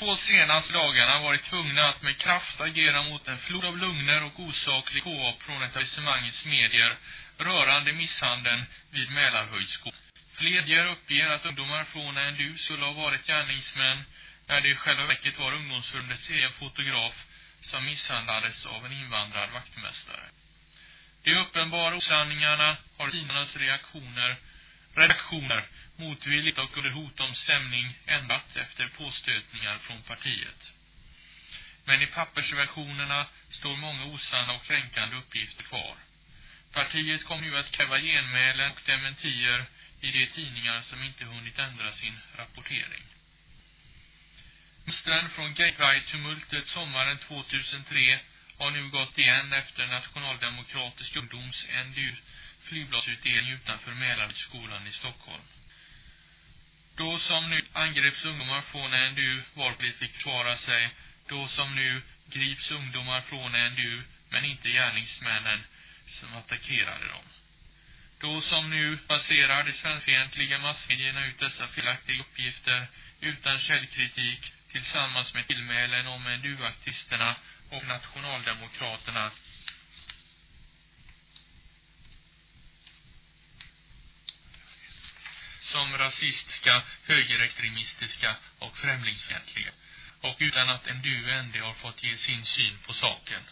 två senaste dagarna varit tvungna att med kraft agera mot en flod av lugner och osaklig påhopp från etablissemangets medier rörande misshandeln vid Mälarhöjdskolan. Fler uppger att ungdomar från NDU skulle ha varit gärningsmän när det i själva verket var ungdomsförbundets egen fotograf som misshandlades av en invandrad vaktmästare. De uppenbara osanningarna har tidningarnas reaktioner, redaktioner motvilligt och under hot om stämning ändrat efter påstötningar från partiet. Men i pappersversionerna står många osanna och kränkande uppgifter kvar. Partiet kommer nu att kräva genmälen och dementier i de tidningar som inte hunnit ändra sin rapportering. Mönstren från Gay Pride-tumultet sommaren 2003 har nu gått igen efter nationaldemokratisk ungdoms NDU flygbladsutdelning utanför Mälarskolan i Stockholm. Då som nu angreps ungdomar från NDU varpligt fick försvara sig. Då som nu grips ungdomar från NDU men inte gärningsmännen som attackerade dem. Då som nu baserar de svenskfientliga massmedierna ut dessa felaktiga uppgifter utan källkritik tillsammans med tillmälen om NDU-aktisterna och nationaldemokraterna som rasistiska, högerextremistiska och främlingsfientliga och utan att en du har fått ge sin syn på saken.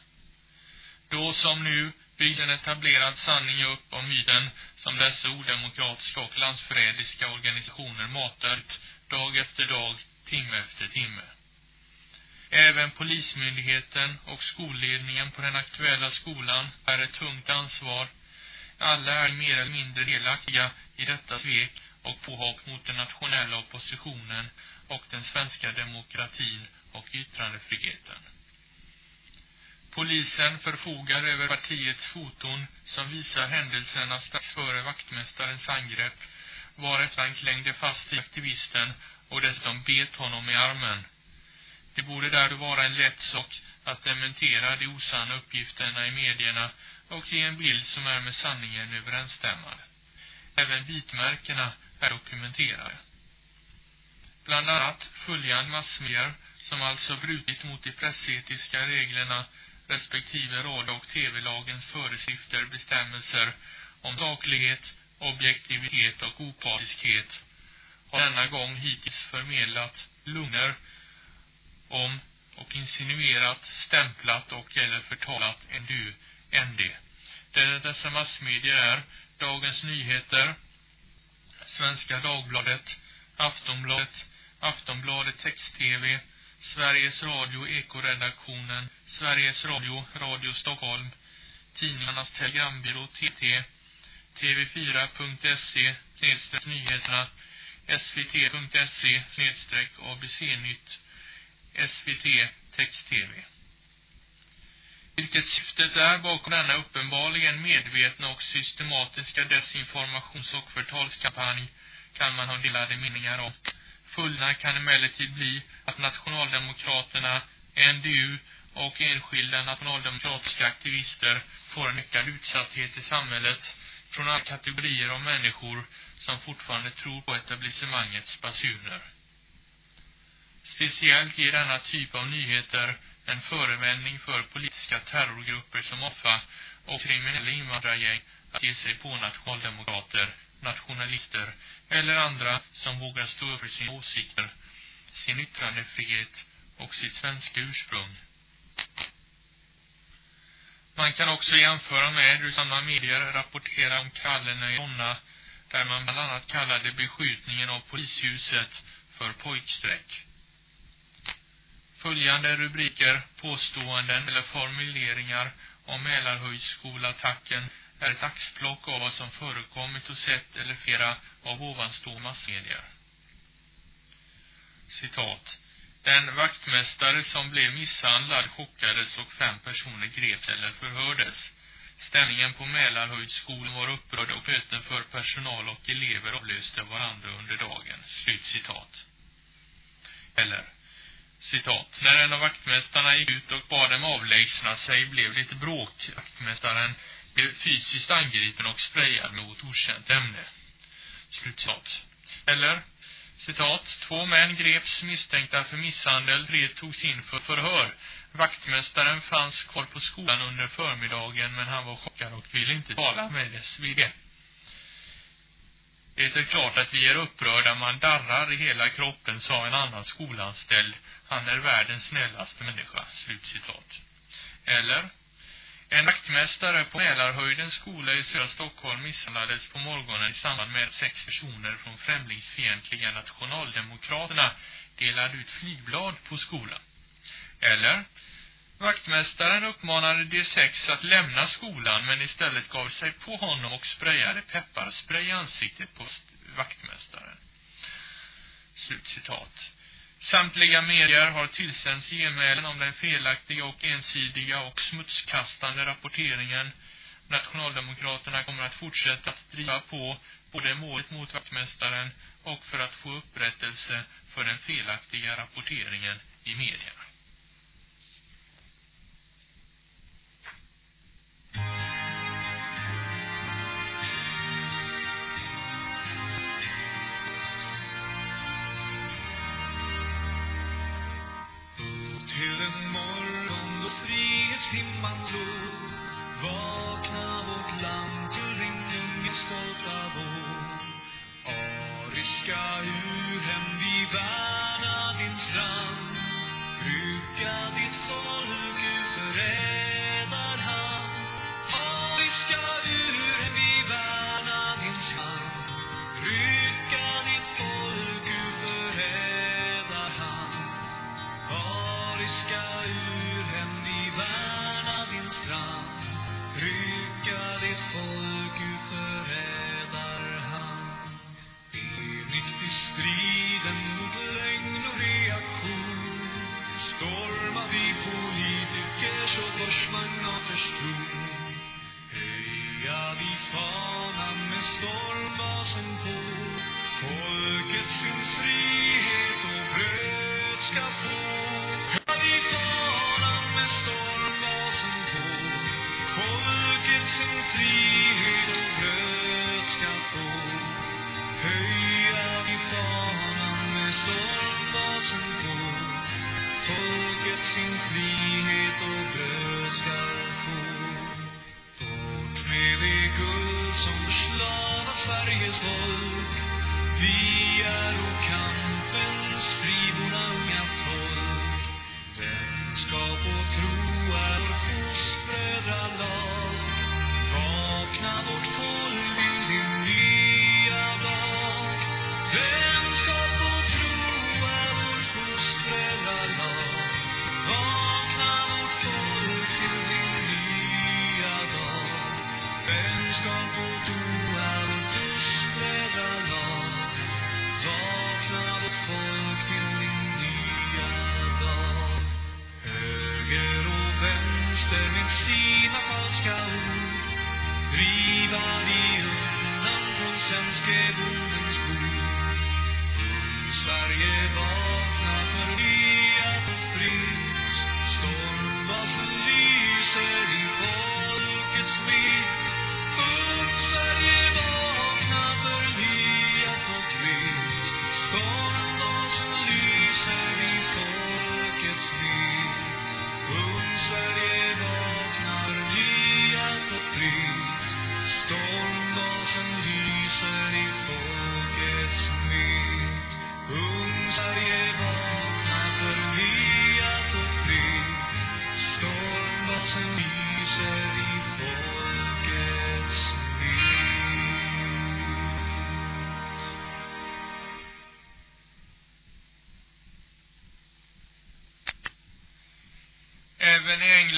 Då som nu byggde en etablerad sanning upp om myten som dessa odemokratiska och landsförrädiska organisationer matar ut dag efter dag, timme efter timme. Även polismyndigheten och skolledningen på den aktuella skolan är ett tungt ansvar. Alla är mer eller mindre delaktiga i detta svek och påhopp mot den nationella oppositionen och den svenska demokratin och yttrandefriheten. Polisen förfogar över partiets foton som visar händelserna strax före vaktmästarens angrepp varefter han klängde fast i aktivisten och dessutom bet honom i armen. Det borde därför vara en lätt sak att dementera de osanna uppgifterna i medierna och ge en bild som är med sanningen överensstämmande. Även bitmärkena är dokumenterade. Bland annat följande massmedier som alltså brutit mot de pressetiska reglerna respektive radio- och tv-lagens föreskrifter bestämmelser om saklighet, objektivitet och opartiskhet har denna gång hittills förmedlat lugner om och insinuerat, stämplat och eller förtalat en du, ND. Det dessa massmedier är Dagens Nyheter, Svenska Dagbladet, Aftonbladet, Aftonbladet Text-TV, Sveriges Radio Ekoredaktionen, Sveriges Radio Radio Stockholm, Tidningarnas Telegrambyrå TT, TV4.se Nyheterna, SVT.se ABC-nytt, SVT Text-TV. Vilket syftet är bakom denna uppenbarligen medvetna och systematiska desinformations- och förtalskampanj kan man ha delade meningar om. Följderna kan emellertid bli att nationaldemokraterna, NDU och enskilda nationaldemokratiska aktivister får en ökad utsatthet i samhället från alla kategorier av människor som fortfarande tror på etablissemangets basuner. Speciellt ger denna typ av nyheter en förevändning för politiska terrorgrupper som offa och kriminella invandrargäng att ge sig på nationaldemokrater, nationalister eller andra som vågar stå upp för sina åsikter, sin yttrandefrihet och sitt svenska ursprung. Man kan också jämföra med hur samma medier rapporterar om krallerna i Jonna, där man bland annat kallade beskjutningen av polishuset för pojksträck. Följande rubriker, påståenden eller formuleringar om Mälarhöjdskolattacken är ett axplock av vad som förekommit hos ett eller flera av ovanstående massmedier. Citat. Den vaktmästare som blev misshandlad chockades och fem personer greps eller förhördes. Stämningen på Mälarhöjdskolan var upprörd och möten för personal och elever avlöste varandra under dagen. Slut citat. Eller citat. När en av vaktmästarna gick ut och bad dem avlägsna sig blev det lite bråk. Vaktmästaren blev fysiskt angripen och sprayad med ett okänt ämne. Slutcitat. Eller Citat. Två män greps misstänkta för misshandel. Tre togs in för förhör. Vaktmästaren fanns kvar på skolan under förmiddagen men han var chockad och ville inte tala med SvD. Det är klart att vi är upprörda, man darrar i hela kroppen, sa en annan skolanställd. Han är världens snällaste människa. Slutcitat. Eller? En vaktmästare på Mälarhöjdens skola i södra Stockholm misshandlades på morgonen i samband med sex personer från främlingsfientliga nationaldemokraterna delade ut flygblad på skolan. Eller? Vaktmästaren uppmanade de sex att lämna skolan men istället gav sig på honom och sprayade pepparspray i ansiktet på vaktmästaren. Slutcitat. Samtliga medier har tillsänds genmälen om den felaktiga och ensidiga och smutskastande rapporteringen. Nationaldemokraterna kommer att fortsätta att driva på både målet mot vaktmästaren och för att få upprättelse för den felaktiga rapporteringen i medierna. Vi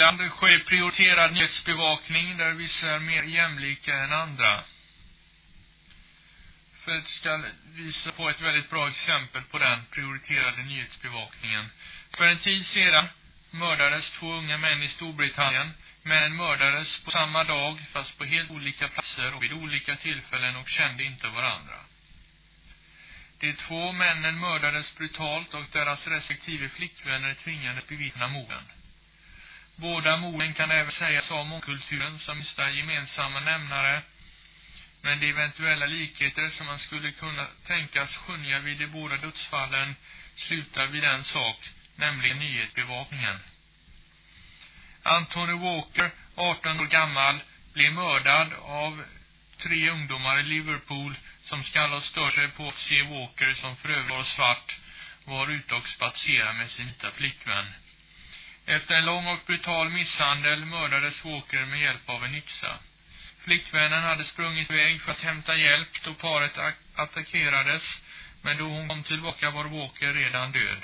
England sker prioriterad nyhetsbevakning där vissa är mer jämlika än andra. För att ska visa på ett väldigt bra exempel på den prioriterade nyhetsbevakningen. För en tid sedan mördades två unga män i Storbritannien. Männen mördades på samma dag fast på helt olika platser och vid olika tillfällen och kände inte varandra. De två männen mördades brutalt och deras respektive flickvänner tvingades bevittna morden. Båda morden kan även sägas ha mångkulturen som minsta gemensamma nämnare. men de eventuella likheter som man skulle kunna tänkas skönja vid de båda dödsfallen slutar vid en sak, nämligen nyhetsbevakningen. Anthony Walker, 18 år gammal, blev mördad av tre ungdomar i Liverpool som skall ha stört sig på att se Walker som för övrigt var svart var ute och spatserade med sin vita flickvän. Efter en lång och brutal misshandel mördades Walker med hjälp av en yxa. Flickvännen hade sprungit iväg för att hämta hjälp då paret attackerades, men då hon kom tillbaka var Walker redan död.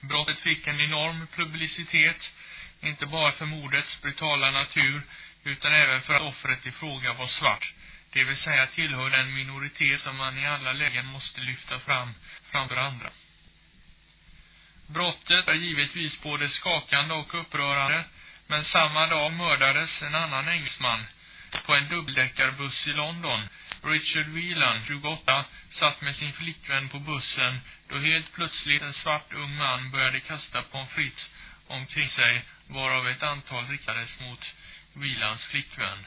Brottet fick en enorm publicitet, inte bara för mordets brutala natur, utan även för att offret i fråga var svart, det vill säga tillhör den minoritet som man i alla lägen måste lyfta fram framför andra. Brottet är givetvis både skakande och upprörande, men samma dag mördades en annan engelsman på en dubbeldäckarbuss i London. Richard Whelan, 28, satt med sin flickvän på bussen då helt plötsligt en svart ung man började kasta pommes frites omkring sig, varav ett antal riktades mot Whelans flickvän.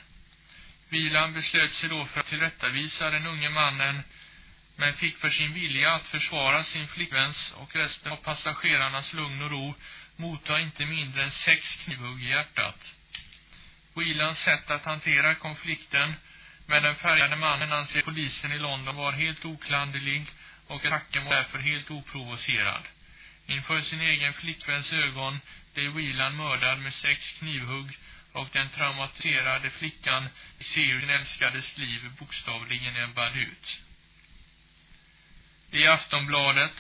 Whelan beslöt sig då för att tillrättavisa den unge mannen men fick för sin vilja att försvara sin flickväns och resten av passagerarnas lugn och ro motta inte mindre än sex knivhugg i hjärtat. Whelans sätt att hantera konflikten med den färgade mannen anser polisen i London var helt oklanderlig och attacken var därför helt oprovocerad. Inför sin egen flickväns ögon blev Whelan mördad med sex knivhugg och den traumatiserade flickan ser hur sin älskades liv bokstavligen ebbade ut. I Aftonbladet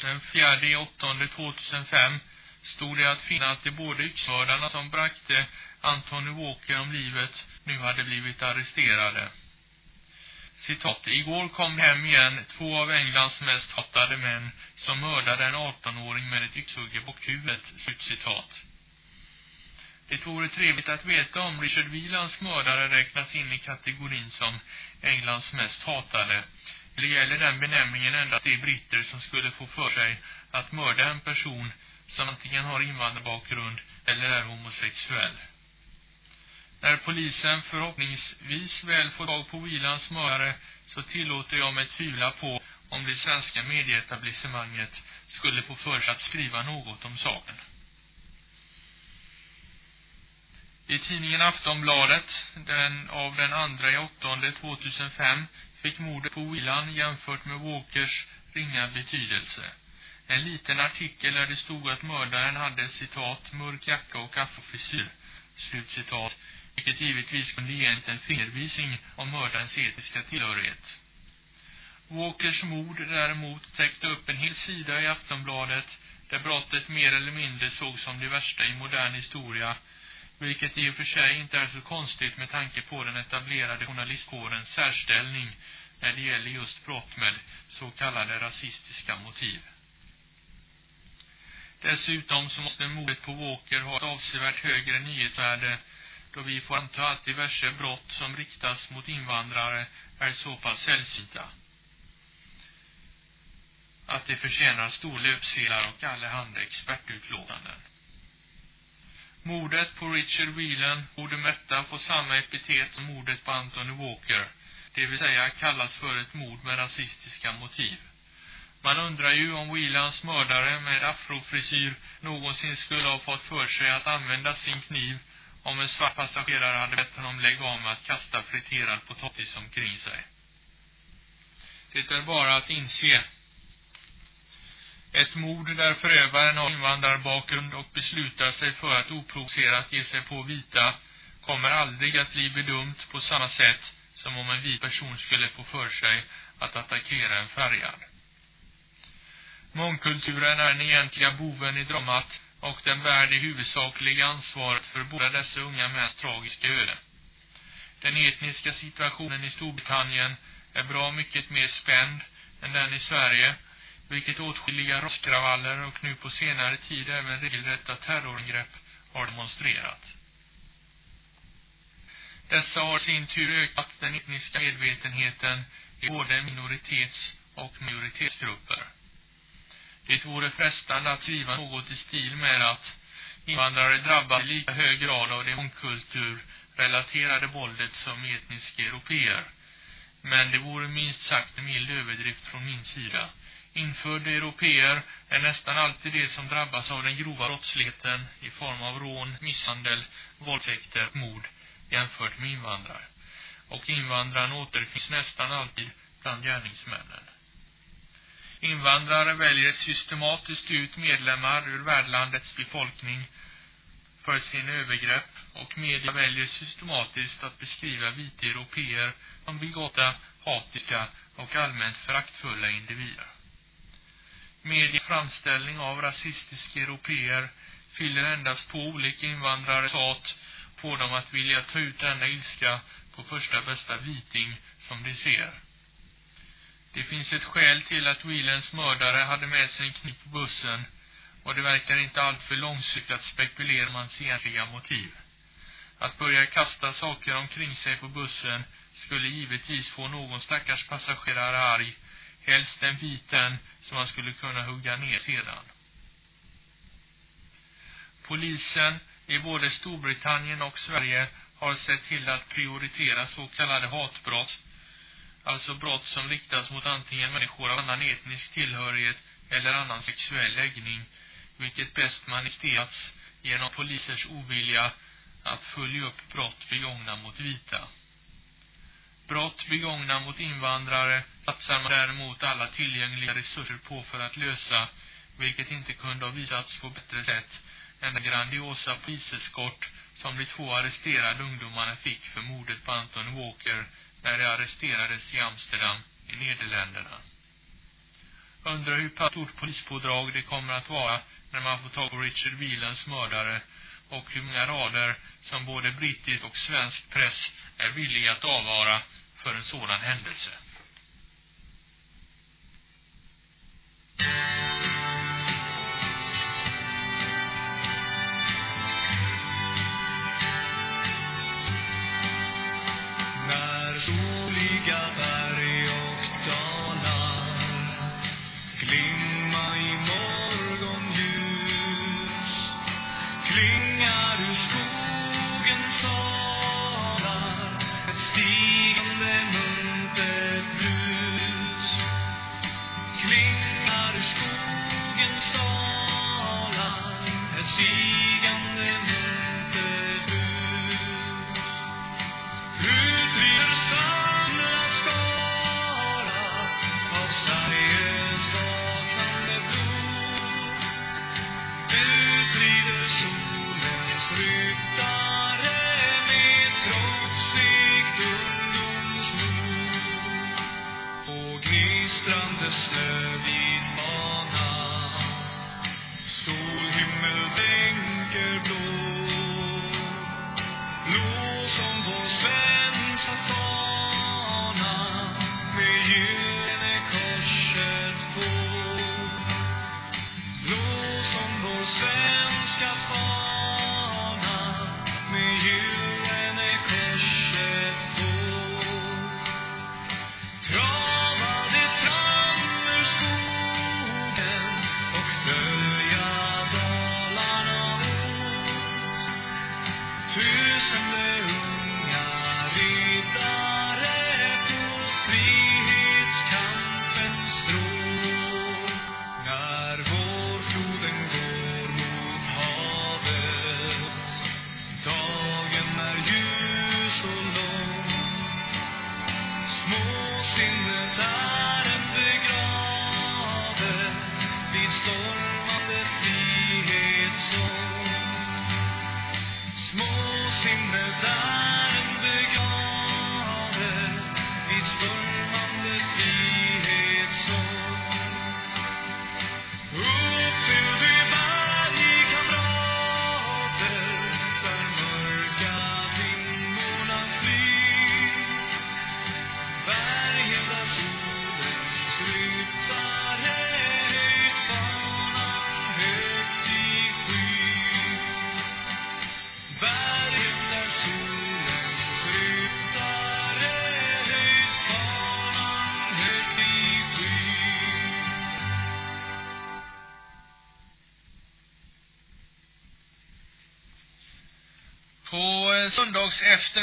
den 4 åttonde 2005 stod det att finna att de båda yxmördarna som brakte Anthony Walker om livet nu hade blivit arresterade. Citat, igår kom hem igen två av Englands mest hatade män som mördade en 18-åring med ett yxhugge på bakhuvudet, slutcitat. Det vore trevligt att veta om Richard Wielands mördare räknas in i kategorin som Englands mest hatade. Eller gäller den benämningen endast de britter som skulle få för sig att mörda en person som antingen har invandrarbakgrund eller är homosexuell. När polisen förhoppningsvis väl får tag på Whelans mördare så tillåter jag mig tvivla på om det svenska medieetablissemanget skulle få för sig att skriva något om saken. I tidningen Aftonbladet, den av den 2 i 2005, fick mordet på Whelan jämfört med Walkers ringa betydelse. En liten artikel där det stod att mördaren hade citat mörk jacka och kaffefrisyr”, slutcitat, vilket givetvis kunde ge en fingervisning om mördarens etiska tillhörighet. Walkers mord däremot täckte upp en hel sida i Aftonbladet där brottet mer eller mindre såg som det värsta i modern historia vilket i och för sig inte är så konstigt med tanke på den etablerade journalistkårens särställning när det gäller just brott med så kallade rasistiska motiv. Dessutom så måste mordet på Walker ha ett avsevärt högre nyhetsvärde då vi får anta att diverse brott som riktas mot invandrare är så pass sällsynta att det förtjänar stor löpsedlar och allehanda expertutlåtanden. Mordet på Richard Whelan borde mätta på samma epitet som mordet på Anthony Walker, det vill säga kallas för ett mord med rasistiska motiv. Man undrar ju om Whelans mördare med afrofrisyr någonsin skulle ha fått för sig att använda sin kniv om en svart passagerare hade bett honom lägga av med att kasta friterad potatis omkring sig. Det är bara att inse ett mord där förövaren har invandrarbakgrund och beslutar sig för att oprovocerat ge sig på vita kommer aldrig att bli bedömt på samma sätt som om en vit person skulle få för sig att attackera en färgad. Mångkulturen är den egentliga boven i dramat och den bär det huvudsakliga ansvaret för båda dessa unga mäns tragiska öde. Den etniska situationen i Storbritannien är bra mycket mer spänd än den i Sverige vilket åtskilliga raskravaller och nu på senare tid även regelrätta terrorangrepp har demonstrerat. Dessa har sin tur ökat den etniska medvetenheten i både minoritets- och majoritetsgrupper. Det vore frestande att skriva något i stil med att invandrare drabbas i lika hög grad av det mångkultur relaterade våldet som etniska europeer. Men det vore minst sagt en mild överdrift från min sida. Infödda europeer är nästan alltid de som drabbas av den grova brottsligheten i form av rån, misshandel, våldtäkter, mord jämfört med invandrare. Och invandraren återfinns nästan alltid bland gärningsmännen. Invandrare väljer systematiskt ut medlemmar ur värdlandets befolkning för sin övergrepp och media väljer systematiskt att beskriva vita europeer som bigotta, hatiska och allmänt föraktfulla individer. Media framställning av rasistiska europeer fyller endast på olika invandrares hat på dem att vilja ta ut denna ilska på första bästa viting som de ser. Det finns ett skäl till att Whelans mördare hade med sig en kniv på bussen och det verkar inte alltför långsiktigt att spekulera om hans egentliga motiv. Att börja kasta saker omkring sig på bussen skulle givetvis få någon stackars passagerare arg, helst en viten som man skulle kunna hugga ner sedan. Polisen i både Storbritannien och Sverige har sett till att prioritera så kallade hatbrott, alltså brott som riktas mot antingen människor av annan etnisk tillhörighet eller annan sexuell läggning, vilket bäst manifesterats genom polisers ovilja att följa upp brott begångna mot vita. Brott begångna mot invandrare satsar man däremot alla tillgängliga resurser på för att lösa, vilket inte kunde ha visats på bättre sätt än den grandiosa poliseskort som de två arresterade ungdomarna fick för mordet på Anton Walker när de arresterades i Amsterdam i Nederländerna. Undrar hur pass stort polispådrag det kommer att vara när man får tag på Richard Whelans mördare och hur många rader som både brittisk och svensk press är villiga att avvara för en sådan händelse.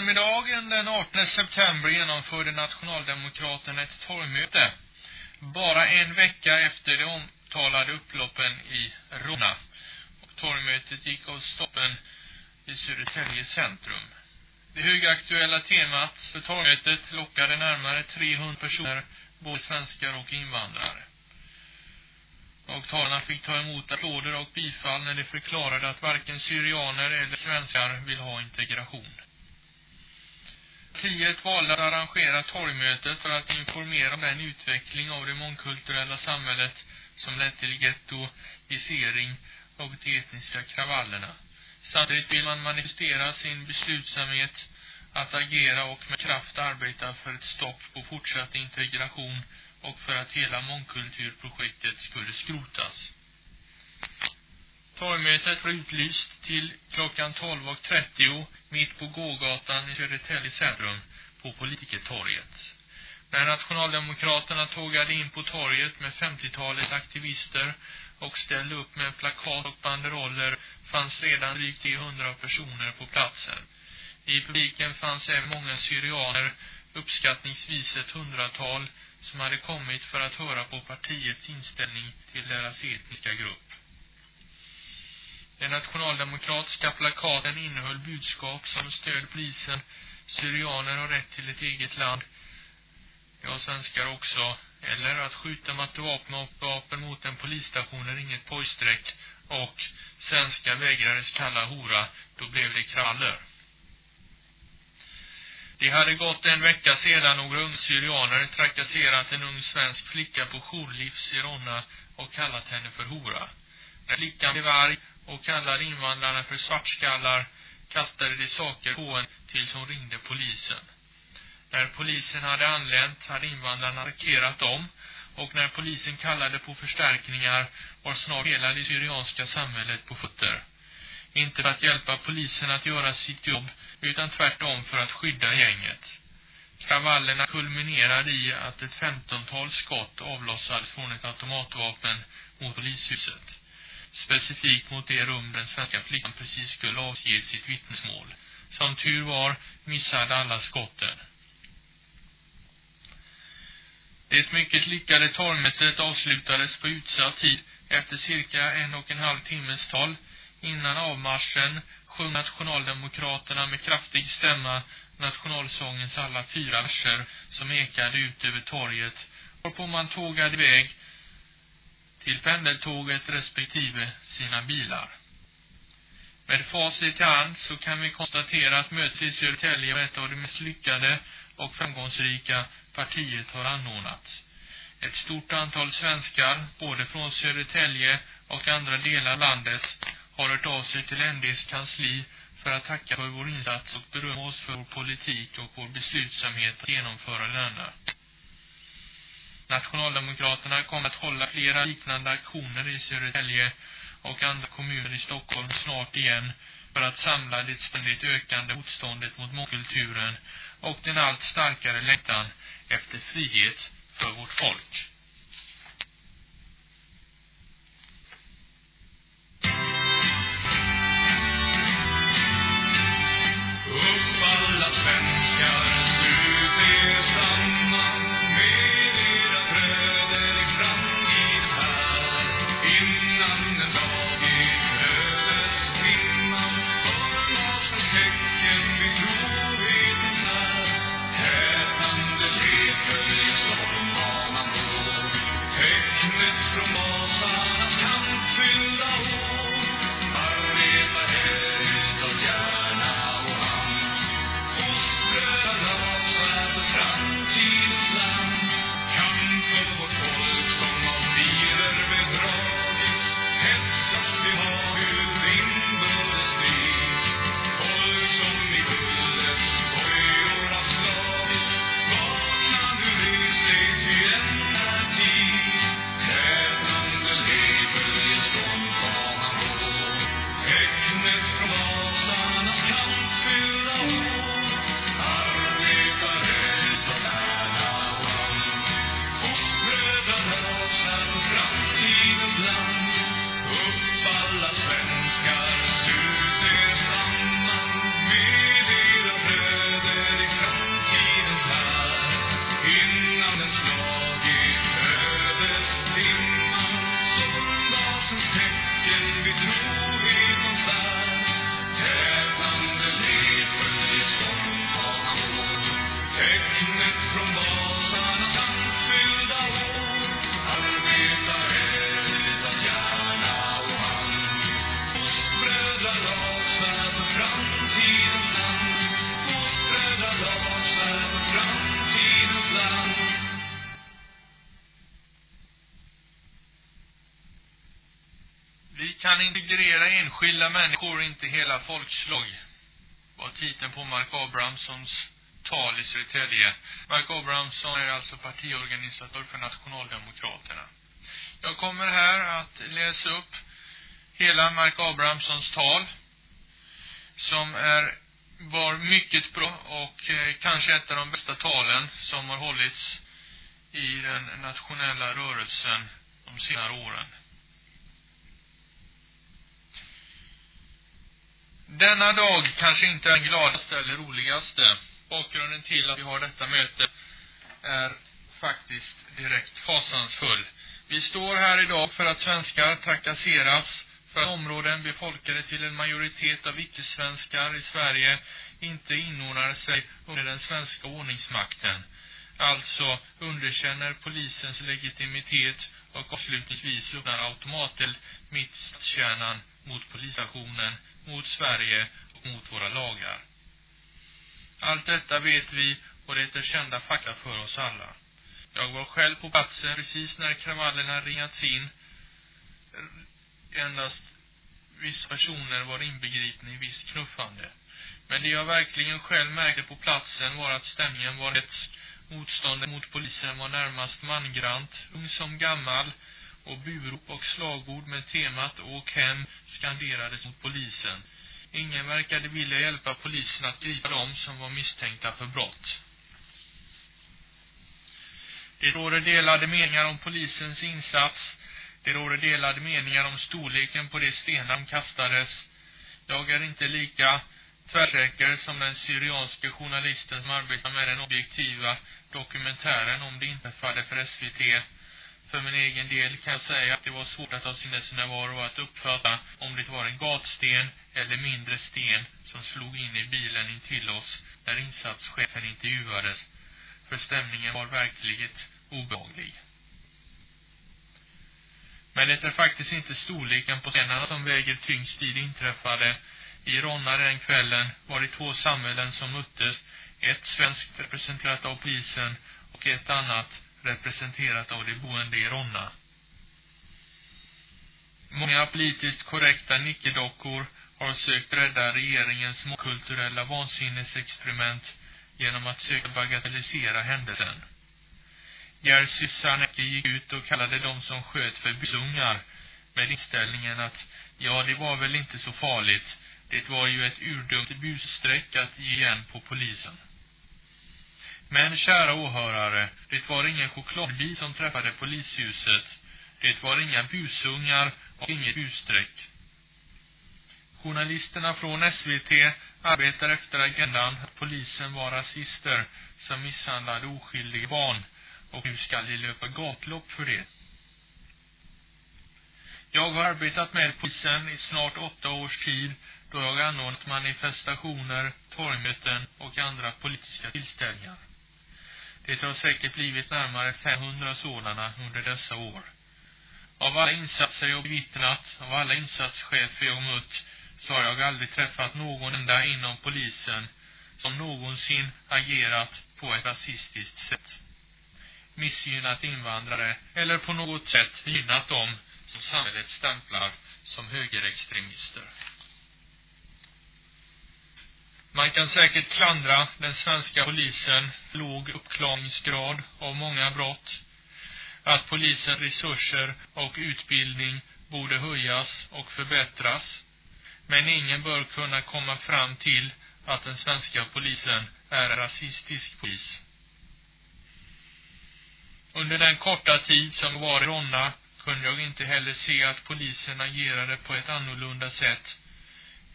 Söndags eftermiddagen den 18 september genomförde Nationaldemokraterna ett torgmöte. Bara en vecka efter de omtalade upploppen i Rona. Torgmötet gick av stoppen i Södertälje centrum. Det högaktuella temat för torgmötet lockade närmare 300 personer, både svenskar och invandrare. Och talarna fick ta emot applåder och bifall när de förklarade att varken syrianer eller svenskar vill ha integration. Partiet valde att arrangera torgmötet för att informera om den utveckling av det mångkulturella samhället som lett till gettoisering och de etniska kravallerna. Samtidigt vill man manifestera sin beslutsamhet att agera och med kraft arbeta för ett stopp på fortsatt integration och för att hela mångkulturprojektet skulle skrotas. Torgmötet var utlyst till klockan 12.30 mitt på gågatan i Södertälje centrum på Politikertorget. När Nationaldemokraterna tågade in på torget med 50-talet aktivister och ställde upp med plakat och banderoller fanns redan drygt 300 personer på platsen. I publiken fanns även många syrianer, uppskattningsvis ett hundratal, som hade kommit för att höra på partiets inställning till deras etniska grupp. Den nationaldemokratiska plakaten innehöll budskap som stöd polisen, syrianer har rätt till ett eget land, ja svenskar också, eller att skjuta med vapen vapen mot en polisstation är inget pojsträck och svenska vägrades kalla hora, då blev det kraller. Det hade gått en vecka sedan några unga syrianer trakasserat en ung svensk flicka på jourlivs i Ronna och kallat henne för hora. När flickan blev arg och kallade invandrarna för svartskallar kastade de saker på en tills hon ringde polisen. När polisen hade anlänt hade invandrarna attackerat dem och när polisen kallade på förstärkningar var snart hela det syrianska samhället på fötter. Inte för att hjälpa polisen att göra sitt jobb utan tvärtom för att skydda gänget. Kravallerna kulminerade i att ett femtontal skott avlossades från ett automatvapen mot polishuset. Specifikt mot det rum den svenska flickan precis skulle avge sitt vittnesmål. Som tur var missade alla skotten. Det mycket lyckade torgmötet avslutades på utsatt tid efter cirka en och en halv timmes tal. Innan avmarschen sjöng nationaldemokraterna med kraftig stämma nationalsångens alla fyra verser som ekade ut över torget varpå man tågade iväg till pendeltåget respektive sina bilar. Med facit i hand så kan vi konstatera att mötet i Södertälje var ett av de mest lyckade och framgångsrika partiet har anordnats. Ett stort antal svenskar, både från Södertälje och andra delar av landet, har hört av sig till NDs kansli för att tacka för vår insats och berömma oss för vår politik och vår beslutsamhet att genomföra denna. Nationaldemokraterna kommer att hålla flera liknande aktioner i Södertälje och andra kommuner i Stockholm snart igen för att samla det ständigt ökande motståndet mot mångkulturen och den allt starkare längtan efter frihet för vårt folk. Integrera enskilda människor, inte hela folkslag. var titeln på Mark Abrahamssons tal i Södertälje. Mark Abrahamsson är alltså partiorganisatör för Nationaldemokraterna. Jag kommer här att läsa upp hela Mark Abrahamssons tal som är var mycket bra och eh, kanske ett av de bästa talen som har hållits i den nationella rörelsen de senare åren. Denna dag kanske inte är den gladaste eller roligaste. Bakgrunden till att vi har detta möte är faktiskt direkt fasansfull. Vi står här idag för att svenskar trakasseras för att områden befolkade till en majoritet av icke-svenskar i Sverige inte inordnar sig under den svenska ordningsmakten. Alltså underkänner polisens legitimitet och avslutningsvis öppnar automateld mitt stadskärnan mot polisstationen, mot Sverige och mot våra lagar. Allt detta vet vi och det är kända fakta för oss alla. Jag var själv på platsen precis när kravallerna ringats in. Endast vissa personer var inbegripna i visst knuffande. Men det jag verkligen själv märkte på platsen var att stämningen var ett Motståndet mot polisen var närmast mangrant, ung som gammal, och burop och slagord med temat Åk hem skanderades mot polisen. Ingen verkade vilja hjälpa polisen att gripa dem som var misstänkta för brott. Det råder delade meningar om polisens insats. Det råder delade meningar om storleken på de stenar som kastades. Jag är inte lika tvärsäker som den syrianske journalisten som arbetar med den objektiva dokumentären om det inträffade för SVT. För min egen del kan jag säga att det var svårt att ha sinnesnärvaro att uppfatta om det var en gatsten eller mindre sten som slog in i bilen in till oss när insatschefen intervjuades. För stämningen var verkligen obehaglig. Men det är faktiskt inte storleken på stenarna som väger tyngst i det inträffade. I Ronna den kvällen var det två samhällen som möttes ett svenskt representerat av polisen och ett annat representerat av de boende i Ronna. Många politiskt korrekta nickedockor har sökt rädda regeringens mångkulturella vansinnesexperiment genom att söka bagatellisera händelsen. Jerzy Sarnecki gick ut och kallade de som sköt för busungar med inställningen att ja, det var väl inte så farligt. Det var ju ett urdumt bussträck att ge igen på polisen. Men kära åhörare, det var ingen chokladbil som träffade polishuset. Det var inga busungar och inget bussträck. Journalisterna från SVT arbetar efter agendan att polisen var rasister som misshandlade oskyldiga barn och nu ska de löpa gatlopp för det. Jag har arbetat med polisen i snart åtta års tid då jag anordnat manifestationer, torgmöten och andra politiska tillställningar. Det har säkert blivit närmare 500 sådana under dessa år. Av alla insatser jag bevittnat, av alla insatschefer jag mött, så har jag aldrig träffat någon enda inom polisen som någonsin agerat på ett rasistiskt sätt. Missgynnat invandrare eller på något sätt gynnat dem som samhället stämplar som högerextremister. Man kan säkert klandra den svenska polisen för låg uppklaringsgrad av många brott. Att polisens resurser och utbildning borde höjas och förbättras. Men ingen bör kunna komma fram till att den svenska polisen är rasistisk polis. Under den korta tid som var i Ronna kunde jag inte heller se att polisen agerade på ett annorlunda sätt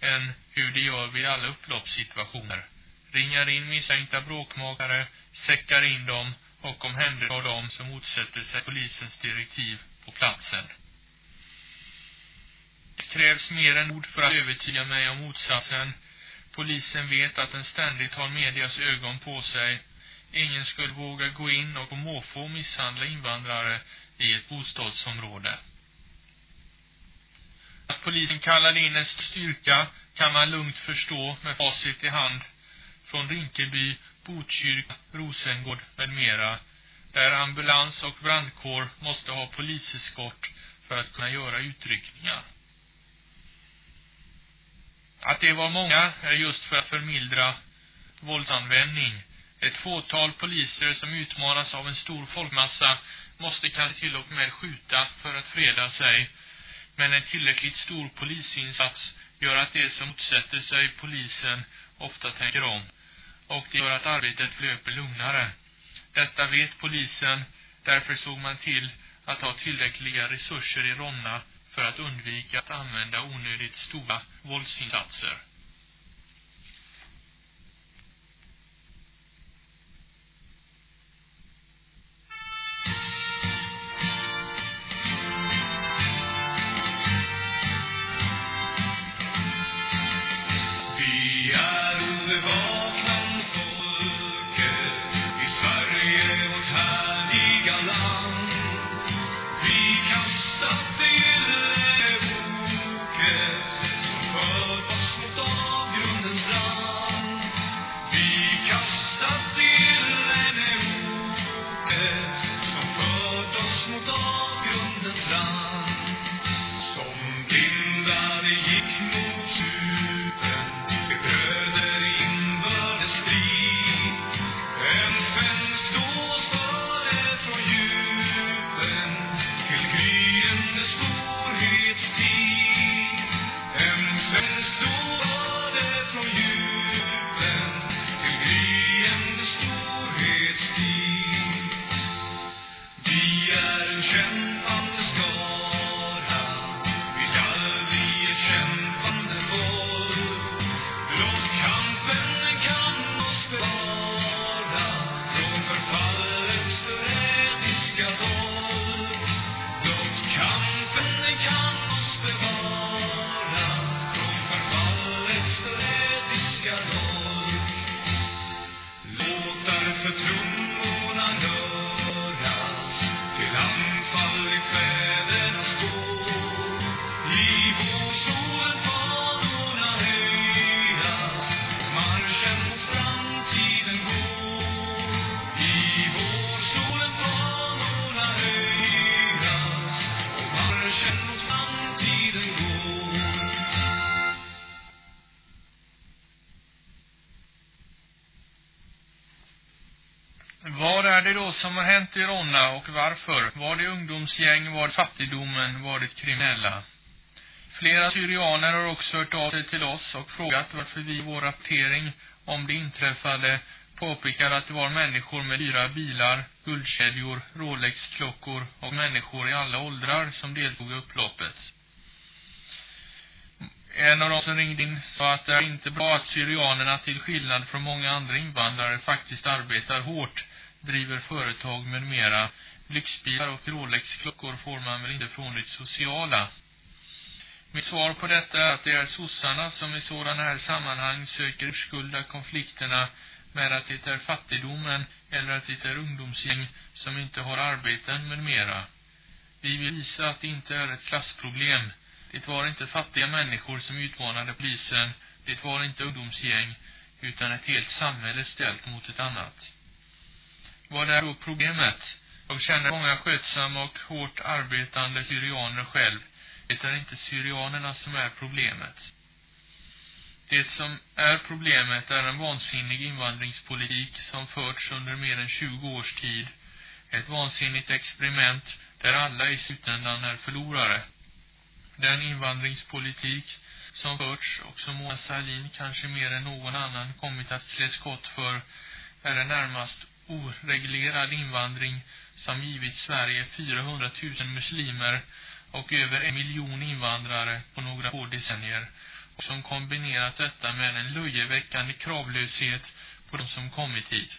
än hur de gör vid alla upploppssituationer. Ringar in misstänkta bråkmakare, säckar in dem och omhändertar dem som motsätter sig polisens direktiv på platsen. Det krävs mer än ord för att övertyga mig om motsatsen. Polisen vet att den ständigt har medias ögon på sig. Ingen skulle våga gå in och på måfå misshandla invandrare i ett bostadsområde polisen kallade in en styrka kan man lugnt förstå med facit i hand från Rinkeby, Botkyrka, Rosengård med mera där ambulans och brandkår måste ha poliseskort för att kunna göra utryckningar. Att det var många är just för att förmildra våldsanvändning. Ett fåtal poliser som utmanas av en stor folkmassa måste kanske till och med skjuta för att freda sig. Men en tillräckligt stor polisinsats gör att de som motsätter sig polisen ofta tänker om. Och det gör att arbetet löper lugnare. Detta vet polisen, därför såg man till att ha tillräckliga resurser i Ronna för att undvika att använda onödigt stora våldsinsatser. Som har hänt i Ronna och varför? Var det ungdomsgäng, var det fattigdomen, var det kriminella? Flera syrianer har också hört av sig till oss och frågat varför vi i vår rapportering om det inträffade påpekar att det var människor med dyra bilar, guldkedjor, Rolex-klockor och människor i alla åldrar som deltog i upploppet. En av dem som ringde in sa att det är inte bra att syrianerna till skillnad från många andra invandrare faktiskt arbetar hårt driver företag med mera. Lyxbilar och Rolex-klockor får man väl inte från det sociala. Mitt svar på detta är att det är sossarna som i sådana här sammanhang söker urskulda konflikterna med att det är fattigdomen eller att det är ungdomsgäng som inte har arbeten med mera. Vi vill visa att det inte är ett klassproblem. Det var inte fattiga människor som utmanade polisen. Det var inte ungdomsgäng utan ett helt samhälle ställt mot ett annat. Vad är då problemet? Jag känner många skötsamma och hårt arbetande syrianer själv. Det är inte syrianerna som är problemet. Det som är problemet är en vansinnig invandringspolitik som förts under mer än 20 års tid. Ett vansinnigt experiment där alla i slutändan är förlorare. Den invandringspolitik som förts och som Mona Sahlin kanske mer än någon annan kommit att klä skott för är en närmast oreglerad invandring som givit Sverige 400 000 muslimer och över en miljon invandrare på några få decennier och som kombinerat detta med en löjeväckande kravlöshet på de som kommit hit.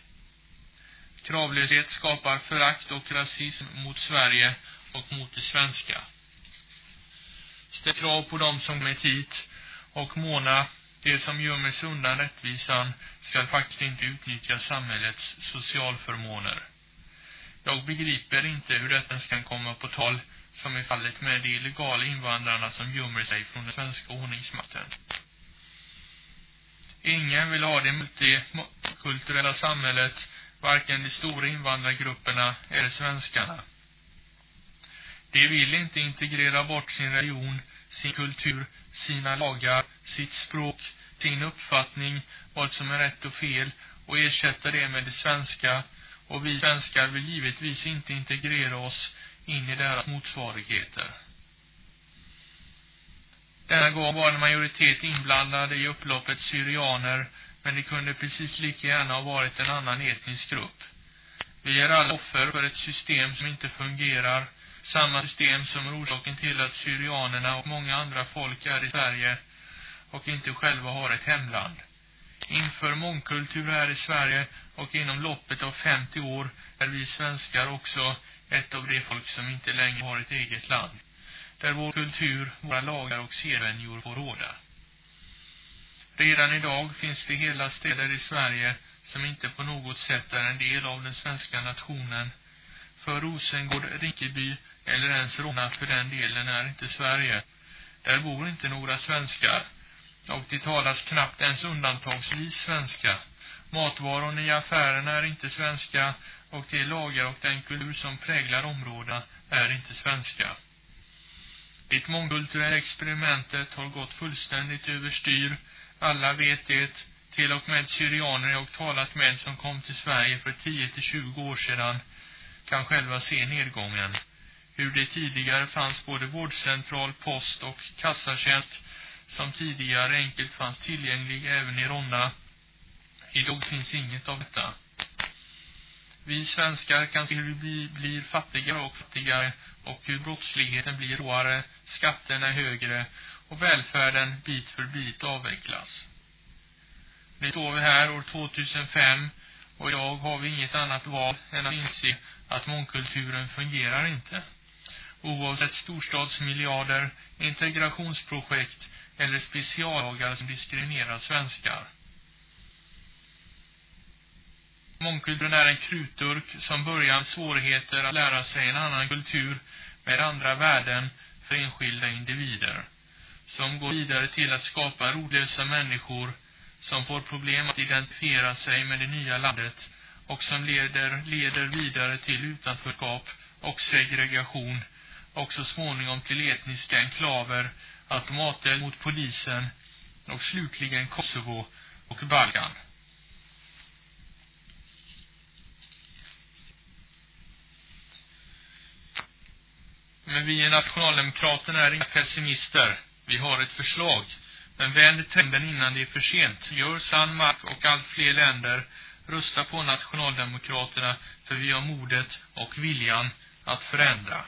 Kravlöshet skapar förakt och rasism mot Sverige och mot det svenska. Ställ krav på dem som kommit hit och Mona de som gömmer sig undan rättvisan ska faktiskt inte utnyttja samhällets socialförmåner. Jag begriper inte hur detta ska komma på tal som är fallet med de illegala invandrarna som gömmer sig från den svenska ordningsmakten. Ingen vill ha det multikulturella samhället, varken de stora invandrargrupperna eller svenskarna. De vill inte integrera bort sin religion, sin kultur, sina lagar, sitt språk, sin uppfattning, vad som är rätt och fel och ersätta det med det svenska och vi svenskar vill givetvis inte integrera oss in i deras motsvarigheter. Denna gång var en majoritet inblandade i upploppet syrianer, men det kunde precis lika gärna ha varit en annan etnisk grupp. Vi är alla offer för ett system som inte fungerar, samma system som är orsaken till att syrianerna och många andra folk är i Sverige och inte själva har ett hemland. Inför mångkultur här i Sverige och inom loppet av 50 år är vi svenskar också ett av de folk som inte längre har ett eget land. Där vår kultur, våra lagar och sedvänjor får råda. Redan idag finns det hela städer i Sverige som inte på något sätt är en del av den svenska nationen. För Rosengård, Rinkeby eller ens Rona för den delen är inte Sverige. Där bor inte några svenskar. Och det talas knappt ens undantagsvis svenska. Matvarorna i affärerna är inte svenska och de lagar och den kultur som präglar områdena är inte svenska. Det mångkulturella experimentet har gått fullständigt överstyr. Alla vet det. Till och med syrianer jag talat med som kom till Sverige för 10-20 år sedan kan själva se nedgången. Hur det tidigare fanns både vårdcentral, post och kassatjänst som tidigare enkelt fanns tillgänglig även i Ronna. Idag finns inget av detta. Vi svenskar kan se hur vi blir fattigare och fattigare och hur brottsligheten blir råare, skatterna är högre och välfärden bit för bit avvecklas. Nu står vi här år 2005 och idag har vi inget annat val än att inse att mångkulturen fungerar inte. Oavsett storstadsmiljarder, integrationsprojekt eller speciallagar som diskriminerar svenskar. Mångkulturen är en krutdurk som börjar med svårigheter att lära sig en annan kultur med andra värden för enskilda individer. Som går vidare till att skapa rodlösa människor som får problem att identifiera sig med det nya landet och som leder, leder vidare till utanförskap och segregation och så småningom till etniska enklaver, automater mot polisen och slutligen Kosovo och Balkan. Men vi i Nationaldemokraterna är inga pessimister. Vi har ett förslag. Men vänd trenden innan det är för sent. Gör Sandmark och allt fler länder. Rösta på Nationaldemokraterna för vi har modet och viljan att förändra.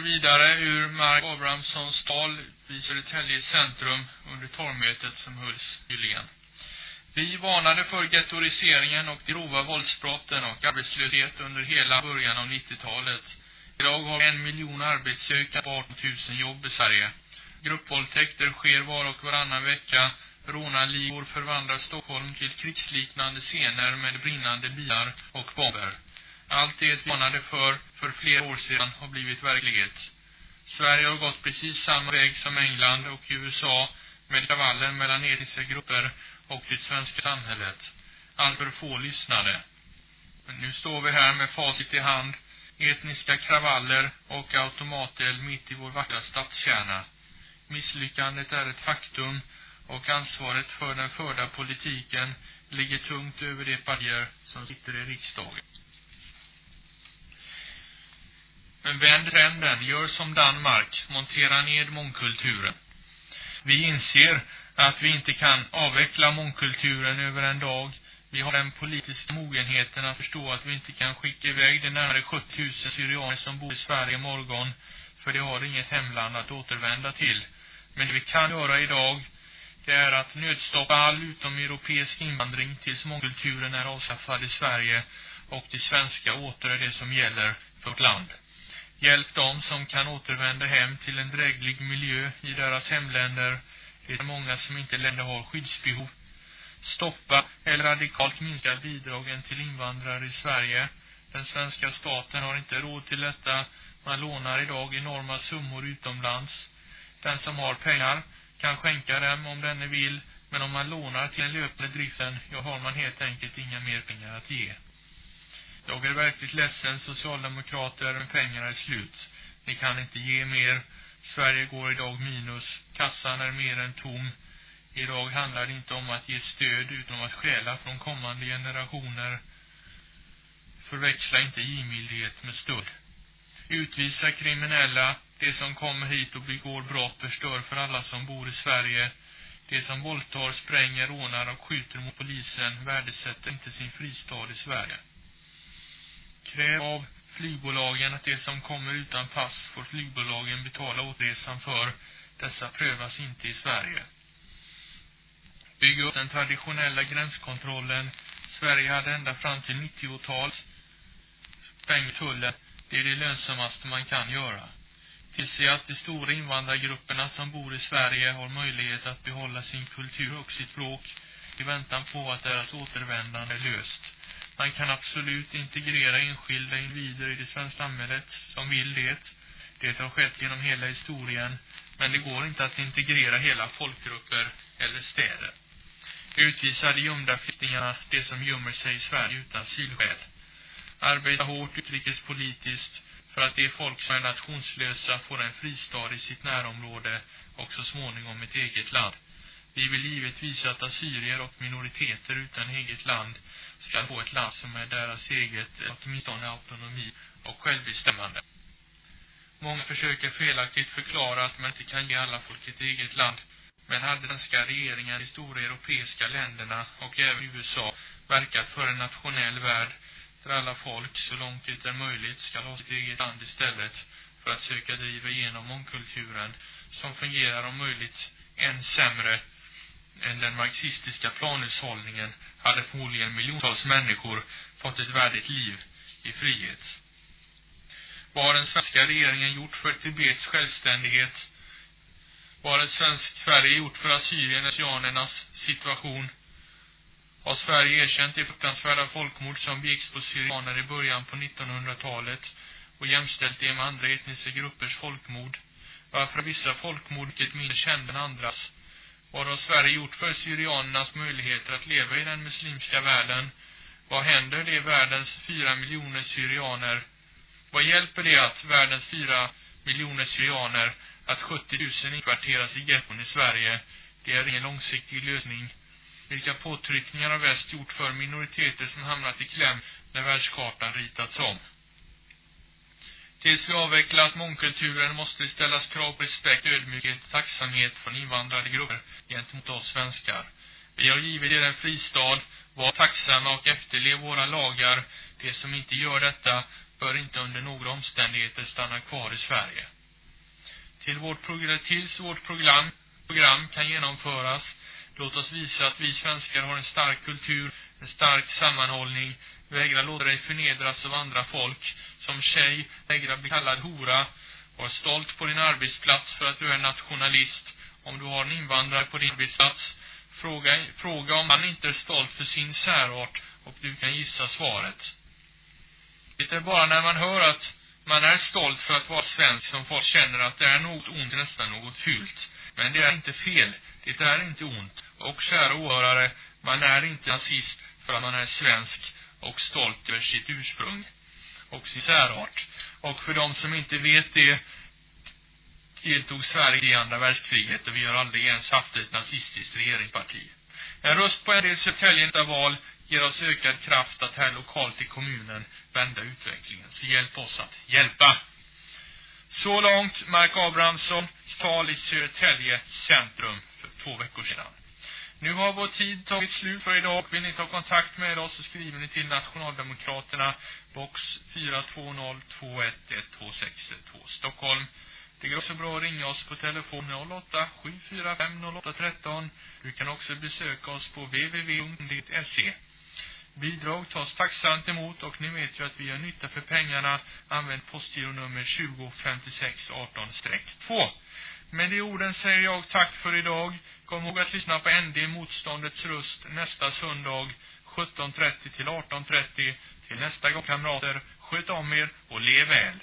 Vidare ur Mark Abrahamssons tal vid Södertälje centrum under torgmötet som hölls nyligen. Vi varnade för gettoriseringen och de grova våldsbrotten och arbetslöshet under hela början av 90-talet. Idag har en miljon arbetssökande på 18 000 jobb i Sverige. Gruppvåldtäkter sker var och varannan vecka. Rånarligor förvandlar Stockholm till krigsliknande scener med brinnande bilar och bomber. Allt det vi varnade för för flera år sedan har blivit verklighet. Sverige har gått precis samma väg som England och USA med kravaller mellan etniska grupper och det svenska samhället. Allt för få lyssnade. Men nu står vi här med facit i hand, etniska kravaller och automatel mitt i vår vackra stadskärna. Misslyckandet är ett faktum och ansvaret för den förda politiken ligger tungt över de partier som sitter i riksdagen. Men vänd trenden, gör som Danmark, montera ned mångkulturen. Vi inser att vi inte kan avveckla mångkulturen över en dag. Vi har den politiska mogenheten att förstå att vi inte kan skicka iväg de närmare 70 000 syrianer som bor i Sverige imorgon, för de har inget hemland att återvända till. Men det vi kan göra idag, det är att nödstoppa all utom europeisk invandring tills mångkulturen är avskaffad i Sverige och det svenska åter är det som gäller för vårt land. Hjälp dem som kan återvända hem till en dräglig miljö i deras hemländer. Det är många som inte längre har skyddsbehov. Stoppa eller radikalt minska bidragen till invandrare i Sverige. Den svenska staten har inte råd till detta. Man lånar idag enorma summor utomlands. Den som har pengar kan skänka dem om denne vill, men om man lånar till den löpande driften, ja har man helt enkelt inga mer pengar att ge. Jag är verkligt ledsen, socialdemokrater, men pengarna är slut. Ni kan inte ge mer. Sverige går idag minus. Kassan är mer än tom. Idag handlar det inte om att ge stöd utan om att stjäla från kommande generationer. Förväxla inte givmildhet med stöd. Utvisa kriminella. De som kommer hit och begår brott förstör för alla som bor i Sverige. De som våldtar, spränger, rånar och skjuter mot polisen värdesätter inte sin fristad i Sverige. Kräv av flygbolagen att de som kommer utan pass får flygbolagen betala åtresan för. Dessa prövas inte i Sverige. Bygga upp den traditionella gränskontrollen. Sverige hade ända fram till 90-talet stängt tullen. Det är det lönsammaste man kan göra. Tillse att de stora invandrargrupperna som bor i Sverige har möjlighet att behålla sin kultur och sitt språk i väntan på att deras återvändande är löst. Man kan absolut integrera enskilda individer i det svenska samhället som vill det. Det har skett genom hela historien, men det går inte att integrera hela folkgrupper eller städer. Utvisa de gömda flyktingarna, de som gömmer sig i Sverige utan asylskäl. Arbeta hårt utrikespolitiskt för att de folk som är nationslösa får en fristad i sitt närområde och så småningom ett eget land. Vi vill givetvis att assyrier och minoriteter utan eget land ska få ett land som är deras eget, åtminstone autonomi och självbestämmande. Många försöker felaktigt förklara att man inte kan ge alla folk ett eget land. Men hade danska svenska regeringen i stora europeiska länderna och även USA verkat för en nationell värld där alla folk så långt det är möjligt ska ha sitt eget land istället för att söka driva igenom mångkulturen som fungerar om möjligt än sämre än den marxistiska planhushållningen hade förmodligen miljontals människor fått ett värdigt liv i frihet. Vad har den svenska regeringen gjort för Tibets självständighet? Vad har den svensk Sverige gjort för assyriernas situation? Har Sverige erkänt det fruktansvärda folkmord som begicks på syrianer i början på 1900-talet och jämställt det med andra etniska gruppers folkmord? Varför har vissa folkmord vilket mindre kända än andras? Vad har Sverige gjort för syrianernas möjligheter att leva i den muslimska världen? Vad händer det världens fyra miljoner syrianer? Vad hjälper det att världens fyra miljoner syrianer att 70 000 inkvarteras i getton i Sverige? Det är ingen långsiktig lösning. Vilka påtryckningar har väst gjort för minoriteter som hamnat i kläm när världskartan ritats om? Tills vi avvecklat mångkulturen måste det ställas krav på respekt, ödmjukhet och tacksamhet från invandrade grupper gentemot oss svenskar. Vi har givit er en fristad Var tacksamma och efterlev våra lagar. De som inte gör detta bör inte under några omständigheter stanna kvar i Sverige. Till vårt tills vårt program, program kan genomföras, låt oss visa att vi svenskar har en stark kultur, en stark sammanhållning. Vägra låta dig förnedras av andra folk. Som tjej, vägra bli kallad hora. Var stolt på din arbetsplats för att du är nationalist. Om du har en invandrare på din arbetsplats, fråga, fråga om han inte är stolt för sin särart och du kan gissa svaret. Det är bara när man hör att man är stolt för att vara svensk som folk känner att det är något ont, nästan något fult. Men det är inte fel. Det är inte ont. Och kära åhörare, man är inte nazist för att man är svensk och stolt över sitt ursprung och sin särart. Och för de som inte vet det deltog Sverige i andra världskriget och vi har aldrig ens haft ett nazistiskt regeringsparti. En röst på en del Södertälje val ger oss ökad kraft att här lokalt i kommunen vända utvecklingen. Så hjälp oss att hjälpa. Så långt Mark Abrahamssons tal i Södertälje centrum för två veckor sedan. Nu har vår tid tagit slut för idag. Vill ni ta kontakt med oss så skriver ni till Nationaldemokraterna box 420211262 Stockholm. Det går också bra att ringa oss på telefon 08 745 08 13. Du kan också besöka oss på www.se. Bidrag tas tacksamt emot och ni vet ju att vi gör nytta för pengarna. Använd postgironummer 205618-2. Med de orden säger jag tack för idag. Kom ihåg att lyssna på ND Motståndets röst nästa söndag 17.30 till 18.30. Till nästa gång kamrater, sköt om er och lev väl.